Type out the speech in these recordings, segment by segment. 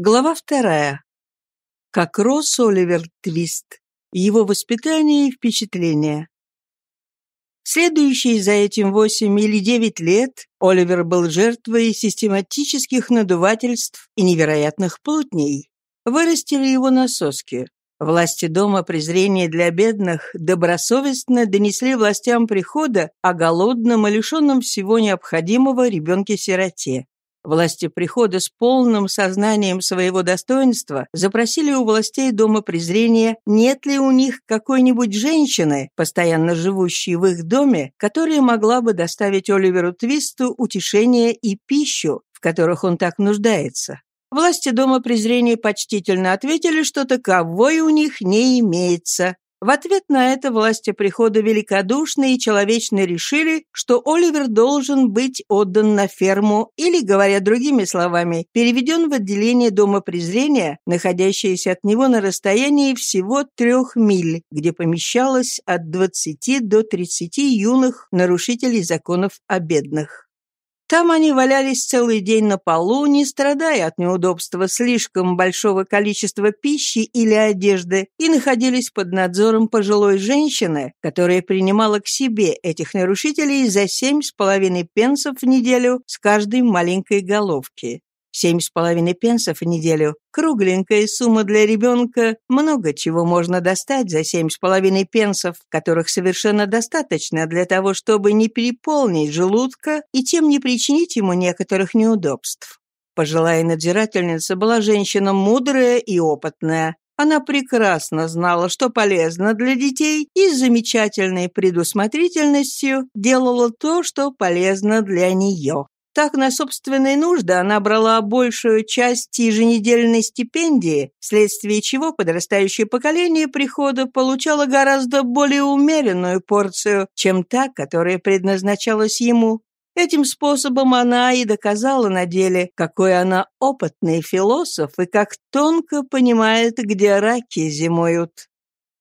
Глава вторая. Как рос Оливер Твист. Его воспитание и впечатления. Следующие за этим восемь или девять лет Оливер был жертвой систематических надувательств и невероятных плутней. Вырастили его на соске. Власти дома презрения для бедных добросовестно донесли властям прихода о голодном и лишенном всего необходимого ребенке-сироте. Власти прихода с полным сознанием своего достоинства запросили у властей Дома презрения, нет ли у них какой-нибудь женщины, постоянно живущей в их доме, которая могла бы доставить Оливеру Твисту утешение и пищу, в которых он так нуждается. Власти Дома презрения почтительно ответили, что таковой у них не имеется, в ответ на это власти прихода великодушно и человечно решили, что Оливер должен быть отдан на ферму или, говоря другими словами, переведен в отделение Дома презрения, находящееся от него на расстоянии всего трех миль, где помещалось от 20 до 30 юных нарушителей законов о бедных. Там они валялись целый день на полу, не страдая от неудобства слишком большого количества пищи или одежды, и находились под надзором пожилой женщины, которая принимала к себе этих нарушителей за семь с половиной пенсов в неделю с каждой маленькой головки. Семь с половиной пенсов в неделю. Кругленькая сумма для ребенка. Много чего можно достать за семь с половиной пенсов, которых совершенно достаточно для того, чтобы не переполнить желудка и тем не причинить ему некоторых неудобств. Пожилая надзирательница была женщина мудрая и опытная. Она прекрасно знала, что полезно для детей, и с замечательной предусмотрительностью делала то, что полезно для нее. Так, на собственные нужды она брала большую часть еженедельной стипендии, вследствие чего подрастающее поколение прихода получало гораздо более умеренную порцию, чем та, которая предназначалась ему. Этим способом она и доказала на деле, какой она опытный философ и как тонко понимает, где раки зимуют.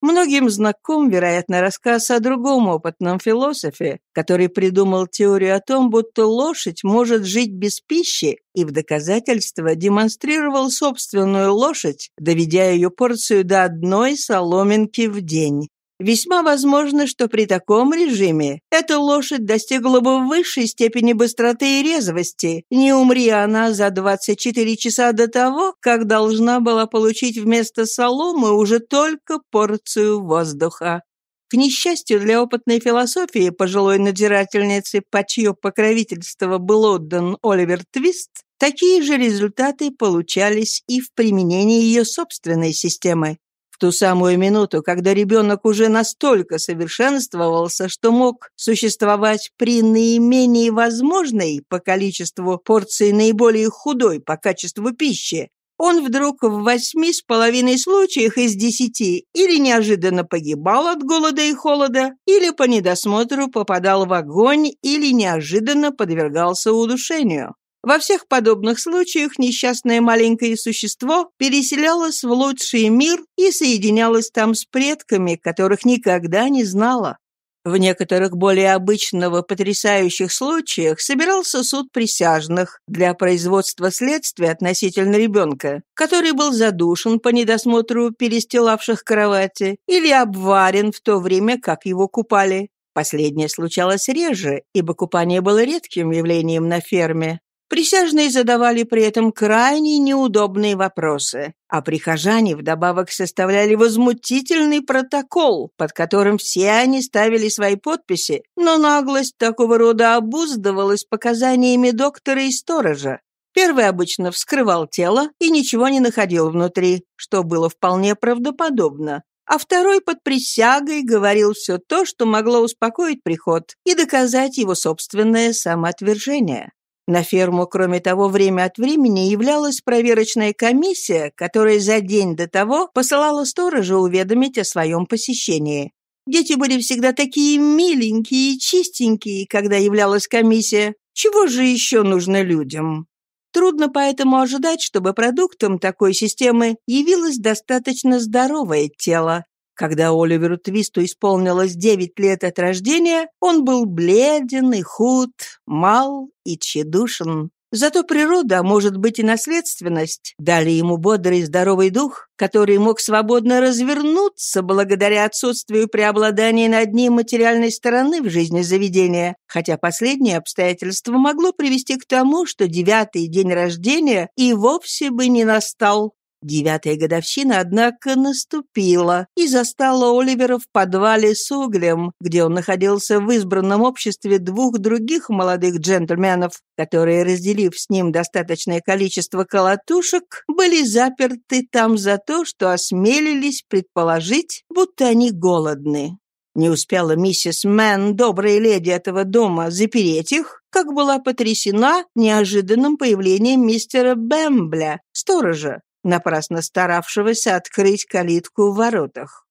Многим знаком, вероятно, рассказ о другом опытном философе, который придумал теорию о том, будто лошадь может жить без пищи, и в доказательство демонстрировал собственную лошадь, доведя ее порцию до одной соломинки в день. Весьма возможно, что при таком режиме эта лошадь достигла бы высшей степени быстроты и резвости, не умри она за 24 часа до того, как должна была получить вместо соломы уже только порцию воздуха. К несчастью для опытной философии пожилой надзирательницы, по чье покровительство был отдан Оливер Твист, такие же результаты получались и в применении ее собственной системы. Ту самую минуту, когда ребенок уже настолько совершенствовался, что мог существовать при наименее возможной по количеству порции наиболее худой по качеству пищи, он вдруг в восьми с половиной случаях из десяти или неожиданно погибал от голода и холода, или по недосмотру попадал в огонь, или неожиданно подвергался удушению. Во всех подобных случаях несчастное маленькое существо переселялось в лучший мир и соединялось там с предками, которых никогда не знало. В некоторых более обычного потрясающих случаях собирался суд присяжных для производства следствия относительно ребенка, который был задушен по недосмотру перестилавших кровати или обварен в то время, как его купали. Последнее случалось реже, ибо купание было редким явлением на ферме. Присяжные задавали при этом крайне неудобные вопросы, а прихожане вдобавок составляли возмутительный протокол, под которым все они ставили свои подписи, но наглость такого рода обуздывалась показаниями доктора и сторожа. Первый обычно вскрывал тело и ничего не находил внутри, что было вполне правдоподобно, а второй под присягой говорил все то, что могло успокоить приход и доказать его собственное самоотвержение. На ферму, кроме того, время от времени являлась проверочная комиссия, которая за день до того посылала сторожа уведомить о своем посещении. Дети были всегда такие миленькие и чистенькие, когда являлась комиссия. Чего же еще нужно людям? Трудно поэтому ожидать, чтобы продуктом такой системы явилось достаточно здоровое тело, когда Оливеру Твисту исполнилось девять лет от рождения, он был бледен и худ, мал и тщедушен. Зато природа, а может быть и наследственность, дали ему бодрый и здоровый дух, который мог свободно развернуться благодаря отсутствию преобладания над ним материальной стороны в жизни заведения, хотя последнее обстоятельство могло привести к тому, что девятый день рождения и вовсе бы не настал. Девятая годовщина, однако, наступила и застала Оливера в подвале с углем, где он находился в избранном обществе двух других молодых джентльменов, которые, разделив с ним достаточное количество колотушек, были заперты там за то, что осмелились предположить, будто они голодны. Не успела миссис Мэн, добрая леди этого дома, запереть их, как была потрясена неожиданным появлением мистера Бэмбля, сторожа, напрасно старавшегося открыть калитку в воротах.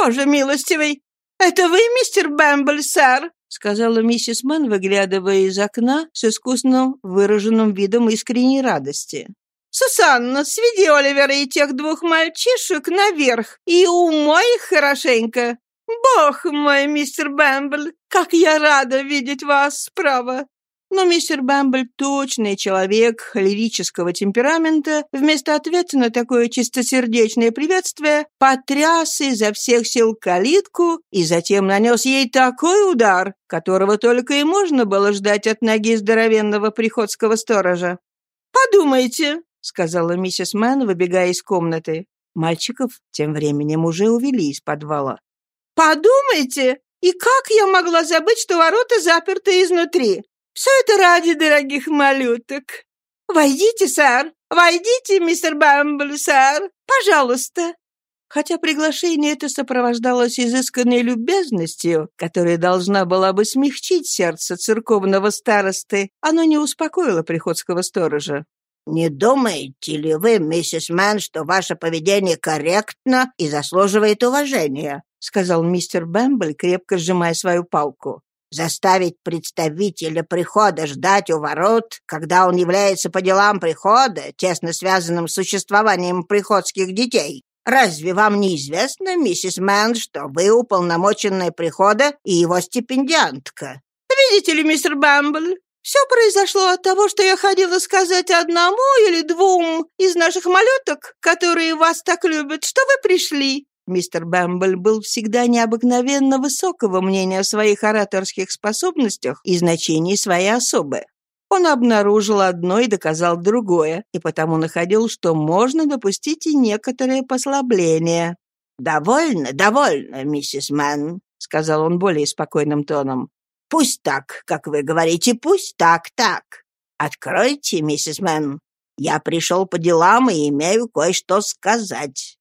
«Боже милостивый! Это вы, мистер Бэмбл, сэр?» сказала миссис Мэн, выглядывая из окна с искусно выраженным видом искренней радости. «Сусанна, сведи Оливера и тех двух мальчишек наверх и умой их хорошенько. Бог мой, мистер Бэмбл, как я рада видеть вас, право. Но мистер Бэмбл, точный человек холерического темперамента, вместо ответа на такое чистосердечное приветствие, потряс изо всех сил калитку и затем нанес ей такой удар, которого только и можно было ждать от ноги здоровенного приходского сторожа. «Подумайте», — сказала миссис Мэн, выбегая из комнаты. Мальчиков тем временем уже увели из подвала. «Подумайте! И как я могла забыть, что ворота заперты изнутри? Все это ради дорогих малюток. Войдите, сэр. Войдите, мистер Бамбл, сэр. Пожалуйста. Хотя приглашение это сопровождалось изысканной любезностью, которая должна была бы смягчить сердце церковного старосты, оно не успокоило приходского сторожа. «Не думаете ли вы, миссис Мэн, что ваше поведение корректно и заслуживает уважения?» — сказал мистер Бэмбл, крепко сжимая свою палку. Заставить представителя прихода ждать у ворот, когда он является по делам прихода, тесно связанным с существованием приходских детей. Разве вам не известно, миссис Мэн, что вы уполномоченная прихода и его стипендиантка? Видите ли, мистер Бамбл, все произошло от того, что я ходила сказать одному или двум из наших малюток, которые вас так любят, что вы пришли. Мистер Бэмбл был всегда необыкновенно высокого мнения о своих ораторских способностях и значении своей особы. Он обнаружил одно и доказал другое, и потому находил, что можно допустить и некоторые послабления. «Довольно, довольно, миссис Мэн», — сказал он более спокойным тоном. «Пусть так, как вы говорите, пусть так, так. Откройте, миссис Мэн. Я пришел по делам и имею кое-что сказать».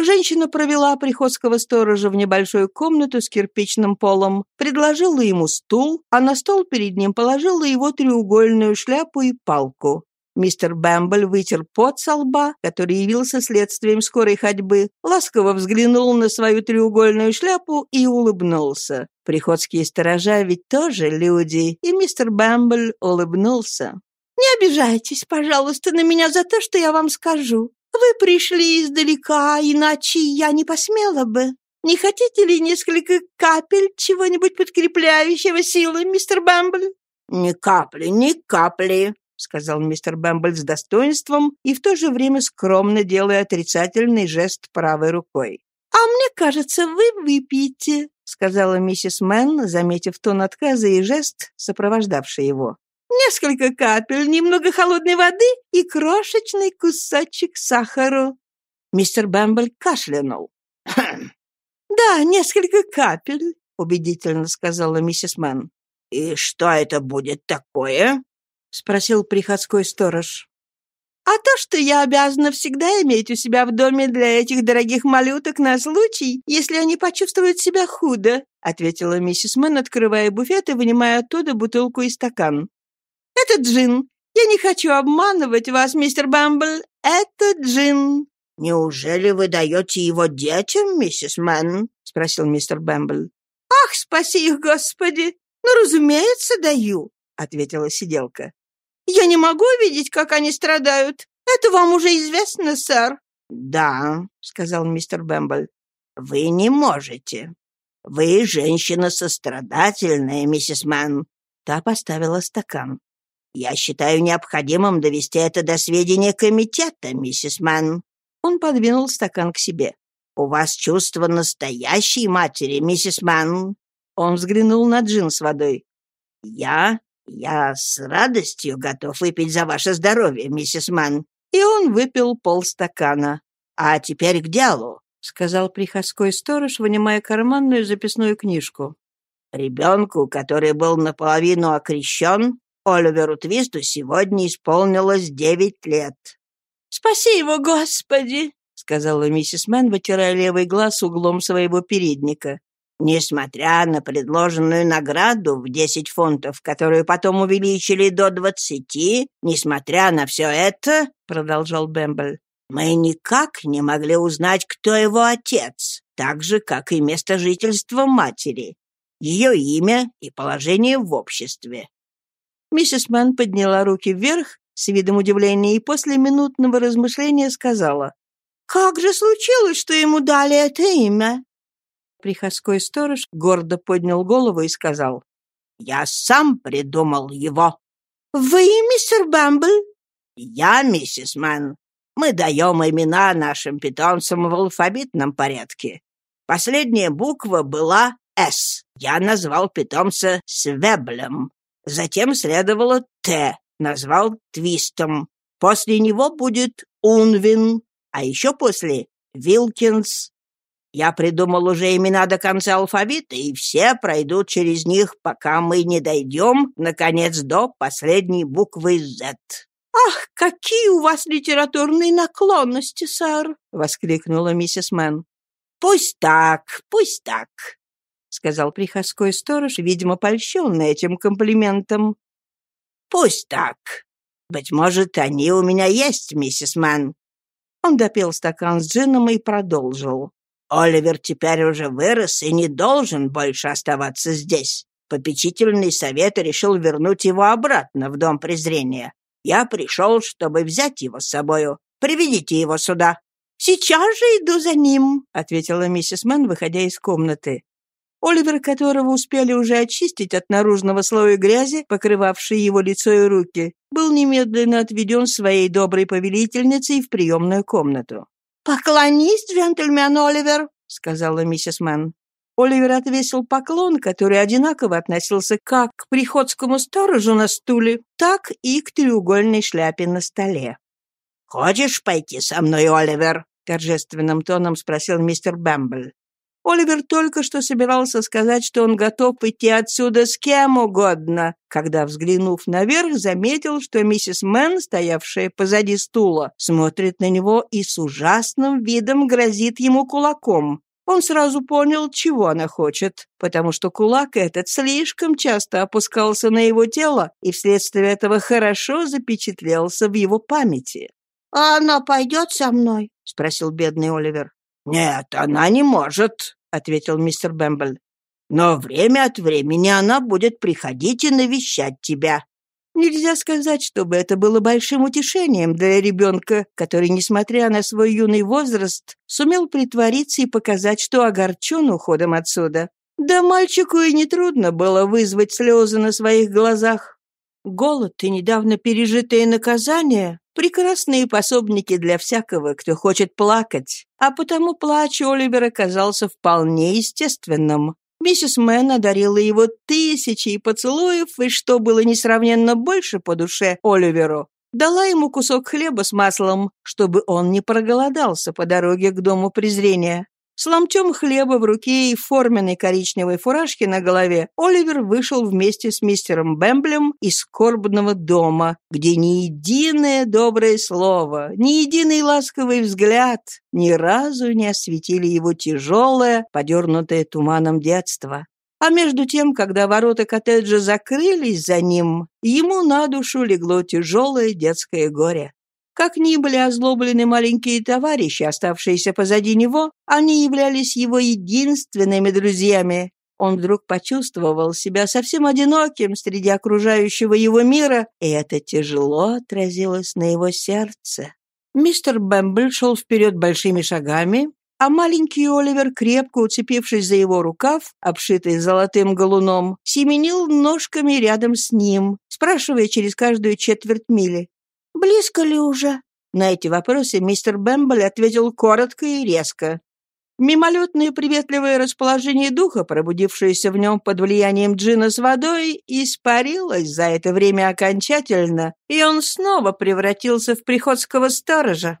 Женщина провела приходского сторожа в небольшую комнату с кирпичным полом, предложила ему стул, а на стол перед ним положила его треугольную шляпу и палку. Мистер Бэмбл вытер пот со лба, который явился следствием скорой ходьбы, ласково взглянул на свою треугольную шляпу и улыбнулся. Приходские сторожа ведь тоже люди, и мистер Бэмбл улыбнулся. «Не обижайтесь, пожалуйста, на меня за то, что я вам скажу. Вы пришли издалека, иначе я не посмела бы. Не хотите ли несколько капель чего-нибудь подкрепляющего силы, мистер Бэмбл?» «Ни капли, ни капли», — сказал мистер Бэмбл с достоинством и в то же время скромно делая отрицательный жест правой рукой. «А мне кажется, вы выпьете», — сказала миссис Мэн, заметив тон отказа и жест, сопровождавший его. Несколько капель, немного холодной воды и крошечный кусочек сахара». Мистер Бэмбл кашлянул. «Хм. «Да, несколько капель», — убедительно сказала миссис Мэн. «И что это будет такое?» — спросил приходской сторож. «А то, что я обязана всегда иметь у себя в доме для этих дорогих малюток на случай, если они почувствуют себя худо», — ответила миссис Мэн, открывая буфет и вынимая оттуда бутылку и стакан. «Это джин. Я не хочу обманывать вас, мистер Бамбл. Это джин». «Неужели вы даете его детям, миссис Мэн?» — спросил мистер Бэмбл. «Ах, спаси их, Господи! Ну, разумеется, даю», — ответила сиделка. «Я не могу видеть, как они страдают. Это вам уже известно, сэр». «Да», — сказал мистер Бэмбл. «Вы не можете. Вы женщина сострадательная, миссис Мэн». Та поставила стакан. Я считаю необходимым довести это до сведения комитета, миссис Мэн». Он подвинул стакан к себе. «У вас чувство настоящей матери, миссис Мэн». Он взглянул на джин с водой. «Я... я с радостью готов выпить за ваше здоровье, миссис Мэн». И он выпил полстакана. «А теперь к делу», — сказал приходской сторож, вынимая карманную записную книжку. «Ребенку, который был наполовину окрещен, Оливеру Твисту сегодня исполнилось девять лет». «Спаси его, Господи!» — сказала миссис Мэн, вытирая левый глаз углом своего передника. Несмотря на предложенную награду в десять фунтов, которую потом увеличили до двадцати, несмотря на все это, — продолжал Бэмбл, — мы никак не могли узнать, кто его отец, так же, как и место жительства матери, ее имя и положение в обществе. Миссис Мэн подняла руки вверх с видом удивления и после минутного размышления сказала, «Как же случилось, что ему дали это имя?» Приходской сторож гордо поднял голову и сказал. «Я сам придумал его». «Вы, мистер Бэмбл?» «Я, миссис Мэн. Мы даем имена нашим питомцам в алфавитном порядке. Последняя буква была «С». Я назвал питомца Свеблем. Затем следовало «Т», назвал Твистом. После него будет Унвин, а еще после — Вилкинс, я придумал уже имена до конца алфавита, и все пройдут через них, пока мы не дойдем, наконец, до последней буквы «З». «Ах, какие у вас литературные наклонности, сэр!» — воскликнула миссис Мэн. «Пусть так, пусть так», — сказал приходской сторож, видимо, польщенный этим комплиментом. «Пусть так. Быть может, они у меня есть, миссис Мэн». Он допил стакан с джином и продолжил. Оливер теперь уже вырос и не должен больше оставаться здесь. Попечительный совет решил вернуть его обратно в дом презрения. Я пришел, чтобы взять его с собою. Приведите его сюда». «Сейчас же иду за ним», — ответила миссис Мэн, выходя из комнаты. Оливер, которого успели уже очистить от наружного слоя грязи, покрывавшей его лицо и руки, был немедленно отведен своей доброй повелительницей в приемную комнату. «Поклонись, джентльмену, Оливер», — сказала миссис Мэн. Оливер отвесил поклон, который одинаково относился как к приходскому сторожу на стуле, так и к треугольной шляпе на столе. «Хочешь пойти со мной, Оливер?» — торжественным тоном спросил мистер Бэмбл. Оливер только что собирался сказать, что он готов идти отсюда с кем угодно, когда, взглянув наверх, заметил, что миссис Мэн, стоявшая позади стула, смотрит на него и с ужасным видом грозит ему кулаком. Он сразу понял, чего она хочет, потому что кулак этот слишком часто опускался на его тело и вследствие этого хорошо запечатлелся в его памяти. «А она пойдет со мной?» — спросил бедный Оливер. «Нет, она не может», — ответил мистер Бэмбл. «Но время от времени она будет приходить и навещать тебя». Нельзя сказать, чтобы это было большим утешением для ребенка, который, несмотря на свой юный возраст, сумел притвориться и показать, что огорчен уходом отсюда. Да мальчику и нетрудно было вызвать слезы на своих глазах. Голод и недавно пережитые наказания — прекрасные пособники для всякого, кто хочет плакать, а потому плач Оливера оказался вполне естественным. Миссис Мэн одарила его тысячей поцелуев, и что было несравненно больше по душе Оливеру, дала ему кусок хлеба с маслом, чтобы он не проголодался по дороге к дому презрения. С ломтем хлеба в руке и форменной коричневой фуражке на голове Оливер вышел вместе с мистером Бэмблем из скорбного дома, где ни единое доброе слово, ни единый ласковый взгляд ни разу не осветили его тяжелое, подернутое туманом детство. А между тем, когда ворота коттеджа закрылись за ним, ему на душу легло тяжелое детское горе. Как ни были озлоблены маленькие товарищи, оставшиеся позади него, они являлись его единственными друзьями. Он вдруг почувствовал себя совсем одиноким среди окружающего его мира, и это тяжело отразилось на его сердце. Мистер Бэмбл шел вперед большими шагами, а маленький Оливер, крепко уцепившись за его рукав, обшитый золотым галуном, семенил ножками рядом с ним, спрашивая через каждую четверть мили. «Близко ли уже?» На эти вопросы мистер Бэмбл ответил коротко и резко. Мимолетное приветливое расположение духа, пробудившееся в нем под влиянием джина с водой, испарилось за это время окончательно, и он снова превратился в приходского сторожа.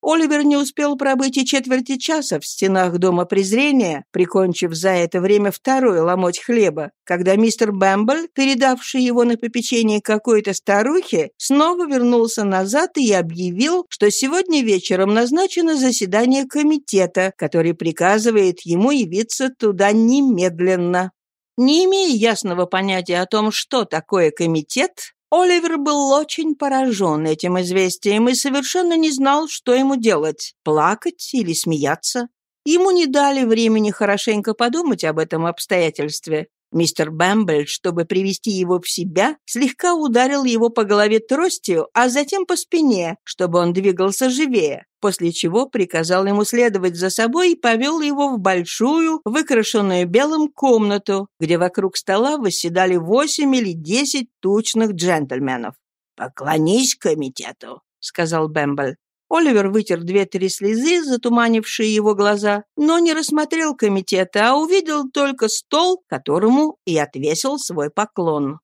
Оливер не успел пробыть и четверти часа в стенах Дома презрения, прикончив за это время второй ломоть хлеба, когда мистер Бэмбл, передавший его на попечение какой-то старухе, снова вернулся назад и объявил, что сегодня вечером назначено заседание комитета, который приказывает ему явиться туда немедленно. Не имея ясного понятия о том, что такое комитет, Оливер был очень поражен этим известием и совершенно не знал, что ему делать – плакать или смеяться. Ему не дали времени хорошенько подумать об этом обстоятельстве. Мистер Бэмбл, чтобы привести его в себя, слегка ударил его по голове тростью, а затем по спине, чтобы он двигался живее, после чего приказал ему следовать за собой и повел его в большую, выкрашенную белым комнату, где вокруг стола восседали восемь или десять тучных джентльменов. «Поклонись комитету», — сказал Бэмбл. Оливер вытер две-три слезы, затуманившие его глаза, но не рассмотрел комитета, а увидел только стол, которому и отвесил свой поклон.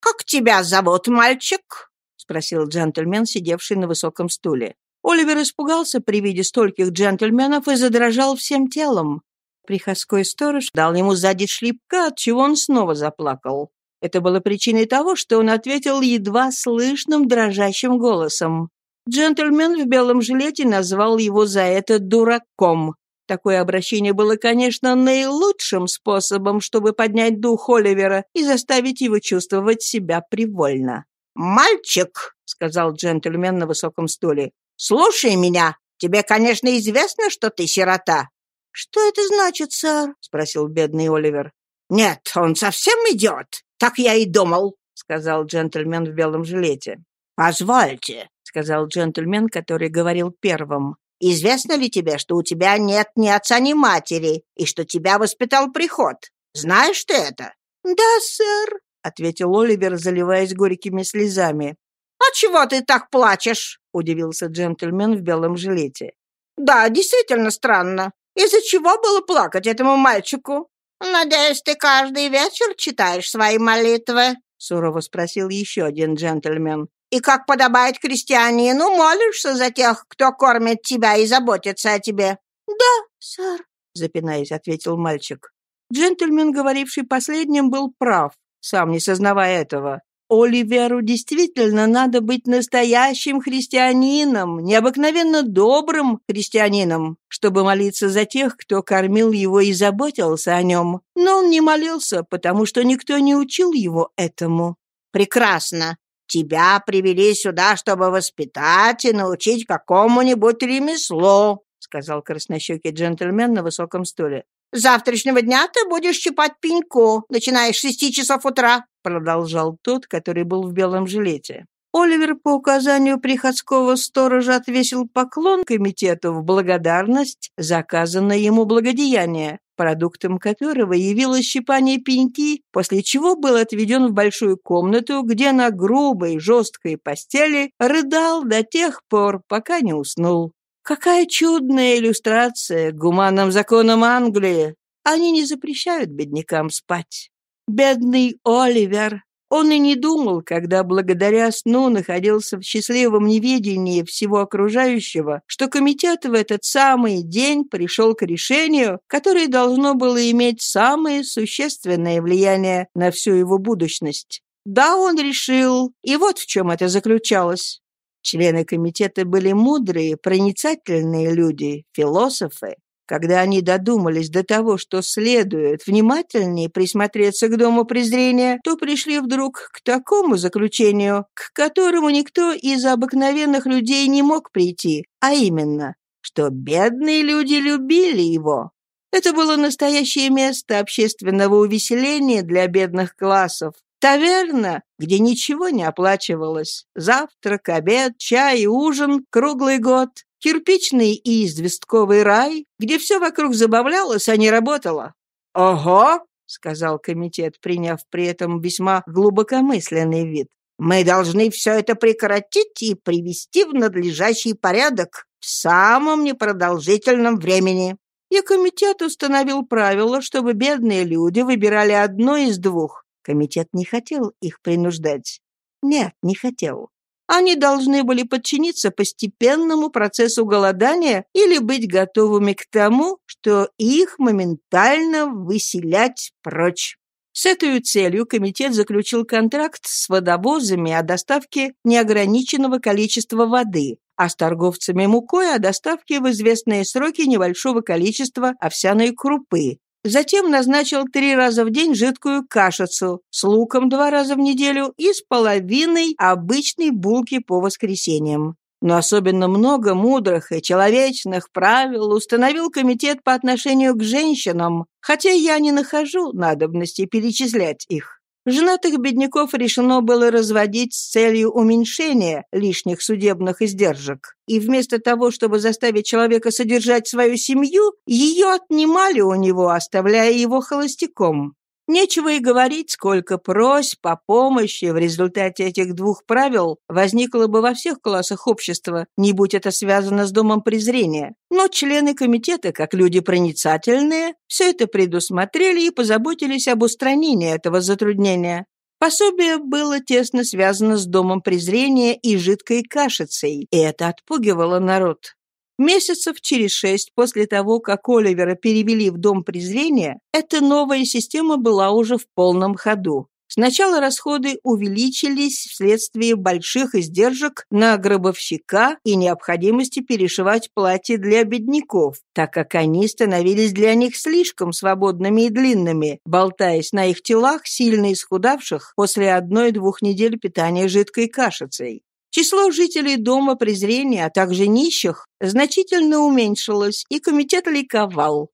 «Как тебя зовут, мальчик?» — спросил джентльмен, сидевший на высоком стуле. Оливер испугался при виде стольких джентльменов и задрожал всем телом. Приходской сторож дал ему сзади шлепка, от чего он снова заплакал. Это было причиной того, что он ответил едва слышным дрожащим голосом. Джентльмен в белом жилете назвал его за это дураком. Такое обращение было, конечно, наилучшим способом, чтобы поднять дух Оливера и заставить его чувствовать себя привольно. «Мальчик», — сказал джентльмен на высоком стуле, — «слушай меня. Тебе, конечно, известно, что ты сирота». «Что это значит, сэр?» — спросил бедный Оливер. «Нет, он совсем идет. Так я и думал», — сказал джентльмен в белом жилете. «Позвольте», — сказал джентльмен, который говорил первым. «Известно ли тебе, что у тебя нет ни отца, ни матери, и что тебя воспитал приход? Знаешь ты это?» «Да, сэр», — ответил Оливер, заливаясь горькими слезами. «А чего ты так плачешь?» — удивился джентльмен в белом жилете. «Да, действительно странно. Из-за чего было плакать этому мальчику?» «Надеюсь, ты каждый вечер читаешь свои молитвы?» — сурово спросил еще один джентльмен. И, как подобает крестьянину, молишься за тех, кто кормит тебя и заботится о тебе». «Да, сэр», — запинаясь, ответил мальчик. Джентльмен, говоривший последним, был прав, сам не сознавая этого. Оливеру действительно надо быть настоящим христианином, необыкновенно добрым христианином, чтобы молиться за тех, кто кормил его и заботился о нем. Но он не молился, потому что никто не учил его этому. «Прекрасно. Тебя привели сюда, чтобы воспитать и научить какому-нибудь ремеслу», сказал краснощекий джентльмен на высоком стуле. «С завтрашнего дня ты будешь щипать пеньку, начиная с шести часов утра», продолжал тот, который был в белом жилете. Оливер по указанию приходского сторожа отвесил поклон комитету в благодарность за оказанное ему благодеяние, продуктом которого явилось щипание пеньки, после чего был отведен в большую комнату, где на грубой, жесткой постели рыдал до тех пор, пока не уснул. Какая чудная иллюстрация гуманным законам Англии! Они не запрещают беднякам спать. Бедный Оливер! Он и не думал, когда благодаря сну находился в счастливом неведении всего окружающего, что комитет в этот самый день пришел к решению, которое должно было иметь самое существенное влияние на всю его будущность. Да, он решил, и вот в чем это заключалось. Члены комитета были мудрые, проницательные люди, философы, когда они додумались до того, что следует внимательнее присмотреться к дому презрения, то пришли вдруг к такому заключению, к которому никто из обыкновенных людей не мог прийти, а именно, что бедные люди любили его. Это было настоящее место общественного увеселения для бедных классов, Таверна, где ничего не оплачивалось. Завтрак, обед, чай и ужин круглый год. Кирпичный и известковый рай, где все вокруг забавлялось, а не работало. «Ого!» — сказал комитет, приняв при этом весьма глубокомысленный вид. «Мы должны все это прекратить и привести в надлежащий порядок в самом непродолжительном времени». И комитет установил правило, чтобы бедные люди выбирали одно из двух. Комитет не хотел их принуждать. Нет, не хотел. Они должны были подчиниться постепенному процессу голодания или быть готовыми к тому, что их моментально выселять прочь. С этой целью комитет заключил контракт с водовозами о доставке неограниченного количества воды, а с торговцами мукой о доставке в известные сроки небольшого количества овсяной крупы, Затем назначил три раза в день жидкую кашицу с луком два раза в неделю и с половиной обычной булки по воскресеньям. Но особенно много мудрых и человечных правил установил комитет по отношению к женщинам, хотя я не нахожу надобности перечислять их. Женатых бедняков решено было разводить с целью уменьшения лишних судебных издержек. И вместо того, чтобы заставить человека содержать свою семью, ее отнимали у него, оставляя его холостяком. Нечего и говорить, сколько просьб о помощи в результате этих двух правил возникло бы во всех классах общества, не будь это связано с домом презрения. Но члены комитета, как люди проницательные, все это предусмотрели и позаботились об устранении этого затруднения. Пособие было тесно связано с домом презрения и жидкой кашицей, и это отпугивало народ. Месяцев через шесть после того, как Оливера перевели в Дом презрения, эта новая система была уже в полном ходу. Сначала расходы увеличились вследствие больших издержек на гробовщика и необходимости перешивать платья для бедняков, так как они становились для них слишком свободными и длинными, болтаясь на их телах, сильно исхудавших после одной-двух недель питания жидкой кашицей. Число жителей Дома презрения, а также нищих, значительно уменьшилось, и комитет ликовал.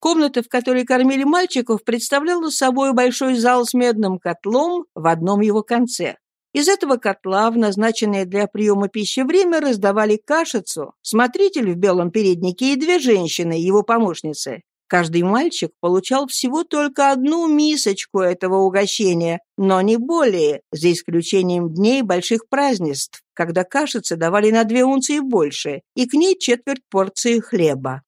Комната, в которой кормили мальчиков, представляла собой большой зал с медным котлом в одном его конце. Из этого котла в назначенное для приема пищи время раздавали кашицу, смотритель в белом переднике и две женщины, его помощницы. Каждый мальчик получал всего только одну мисочку этого угощения, но не более, за исключением дней больших празднеств, когда кашицы давали на две унции больше, и к ней четверть порции хлеба.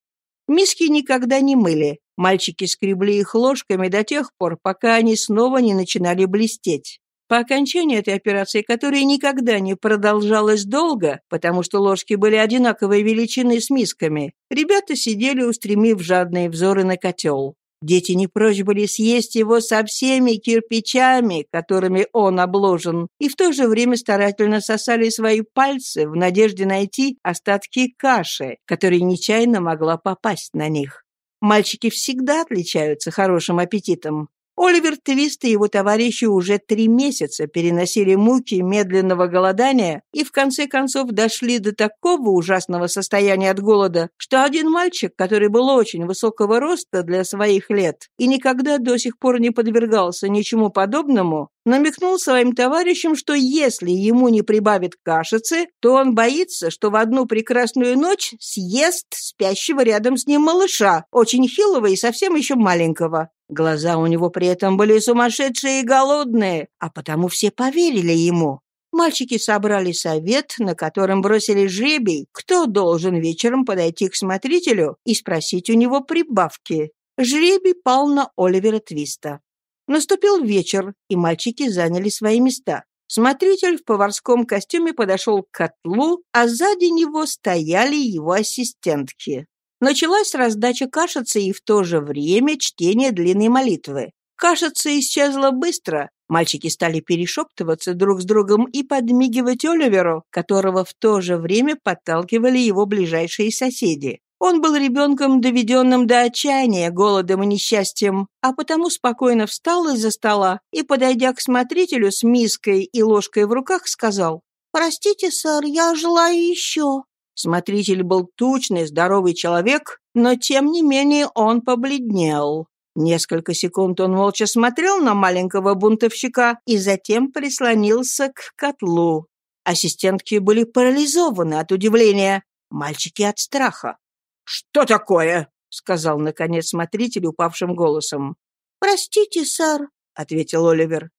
Миски никогда не мыли. Мальчики скребли их ложками до тех пор, пока они снова не начинали блестеть. По окончании этой операции, которая никогда не продолжалась долго, потому что ложки были одинаковой величины с мисками, ребята сидели, устремив жадные взоры на котел. Дети не прочь были съесть его со всеми кирпичами, которыми он обложен, и в то же время старательно сосали свои пальцы в надежде найти остатки каши, которая нечаянно могла попасть на них. Мальчики всегда отличаются хорошим аппетитом. Оливер Твист и его товарищи уже три месяца переносили муки медленного голодания и в конце концов дошли до такого ужасного состояния от голода, что один мальчик, который был очень высокого роста для своих лет и никогда до сих пор не подвергался ничему подобному, намекнул своим товарищам, что если ему не прибавит кашицы, то он боится, что в одну прекрасную ночь съест спящего рядом с ним малыша, очень хилого и совсем еще маленького. Глаза у него при этом были сумасшедшие и голодные, а потому все поверили ему. Мальчики собрали совет, на котором бросили жребий, кто должен вечером подойти к смотрителю и спросить у него прибавки. Жребий пал на Оливера Твиста. Наступил вечер, и мальчики заняли свои места. Смотритель в поварском костюме подошел к котлу, а сзади него стояли его ассистентки. Началась раздача кашицы и в то же время чтение длинной молитвы. Кашица исчезла быстро. Мальчики стали перешептываться друг с другом и подмигивать Оливеру, которого в то же время подталкивали его ближайшие соседи. Он был ребенком, доведенным до отчаяния голодом и несчастьем, а потому спокойно встал из-за стола и, подойдя к смотрителю с миской и ложкой в руках, сказал, «Простите, сэр, я желаю еще». Смотритель был тучный, здоровый человек, но, тем не менее, он побледнел. Несколько секунд он молча смотрел на маленького бунтовщика и затем прислонился к котлу. Ассистентки были парализованы от удивления, мальчики от страха. «Что такое?» — сказал, наконец, смотритель упавшим голосом. «Простите, сэр», — ответил Оливер.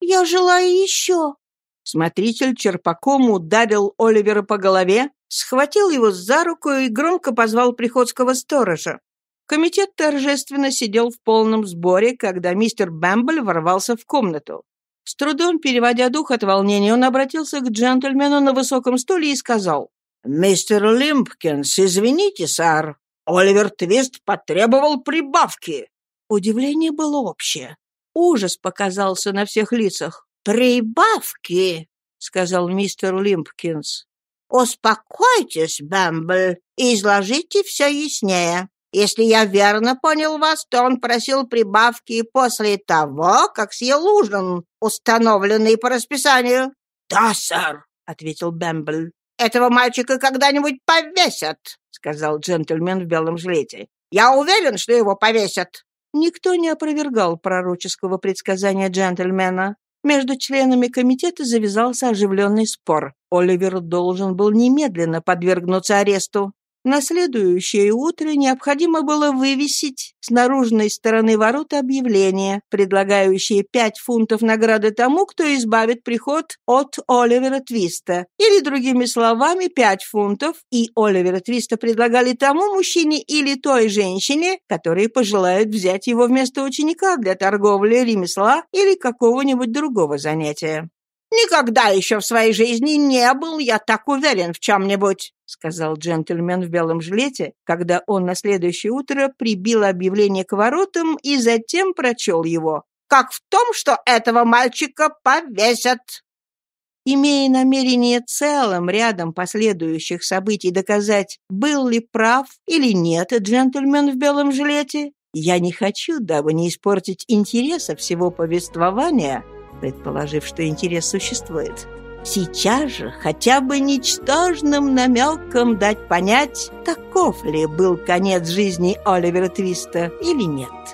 «Я желаю еще». Смотритель черпаком ударил Оливера по голове, схватил его за руку и громко позвал приходского сторожа. Комитет торжественно сидел в полном сборе, когда мистер Бэмбл ворвался в комнату. С трудом переводя дух от волнения, он обратился к джентльмену на высоком стуле и сказал, «Мистер Лимпкинс, извините, сэр, Оливер Твист потребовал прибавки». Удивление было общее. Ужас показался на всех лицах. «Прибавки!» — сказал мистер Лимпкинс. «Успокойтесь, Бэмбл, и изложите все яснее. Если я верно понял вас, то он просил прибавки после того, как съел ужин, установленный по расписанию». «Да, сэр», — ответил Бэмбл. «Этого мальчика когда-нибудь повесят», — сказал джентльмен в белом жилете. «Я уверен, что его повесят». Никто не опровергал пророческого предсказания джентльмена. Между членами комитета завязался оживленный спор. Оливер должен был немедленно подвергнуться аресту. На следующее утро необходимо было вывесить с наружной стороны ворот объявление, предлагающее пять фунтов награды тому, кто избавит приход от Оливера Твиста. Или, другими словами, пять фунтов, и Оливера Твиста предлагали тому мужчине или той женщине, которые пожелают взять его вместо ученика для торговли, ремесла или какого-нибудь другого занятия. «Никогда еще в своей жизни не был я так уверен в чем-нибудь», сказал джентльмен в белом жилете, когда он на следующее утро прибил объявление к воротам и затем прочел его. «Как в том, что этого мальчика повесят». Имея намерение целым рядом последующих событий доказать, был ли прав или нет джентльмен в белом жилете, я не хочу, дабы не испортить интереса всего повествования, предположив, что интерес существует. Сейчас же хотя бы ничтожным намеком дать понять, таков ли был конец жизни Оливера Твиста или нет.